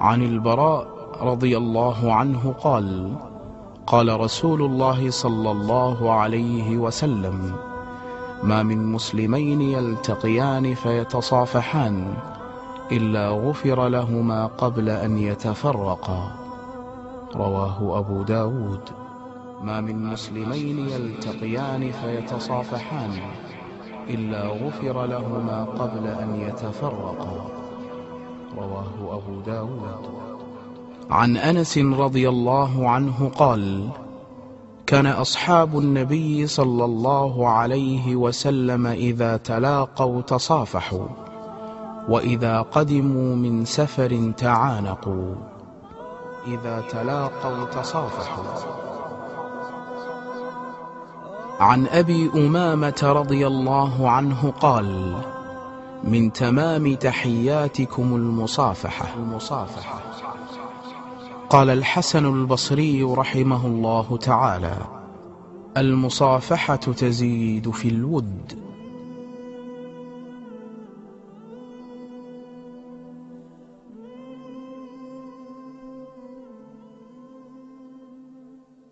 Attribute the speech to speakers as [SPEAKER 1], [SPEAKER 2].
[SPEAKER 1] عن البراء رضي الله عنه قال قال رسول الله صلى الله عليه وسلم ما من مسلمين يلتقيان فيتصافحان إلا غفر لهما قبل أن يتفرقا رواه أبو داود ما من مسلمين يلتقيان فيتصافحان إلا غفر لهما قبل أن يتفرقا رواه أبو داود. عن أنس رضي الله عنه قال كان أصحاب النبي صلى الله عليه وسلم إذا تلاقوا تصافحوا وإذا قدموا من سفر تعانقوا. إذا تلاقوا تصافحوا. عن أبي أمامة رضي الله عنه قال من تمام تحياتكم المصافحة. المصافحة قال الحسن البصري رحمه الله تعالى المصافحة تزيد في الود.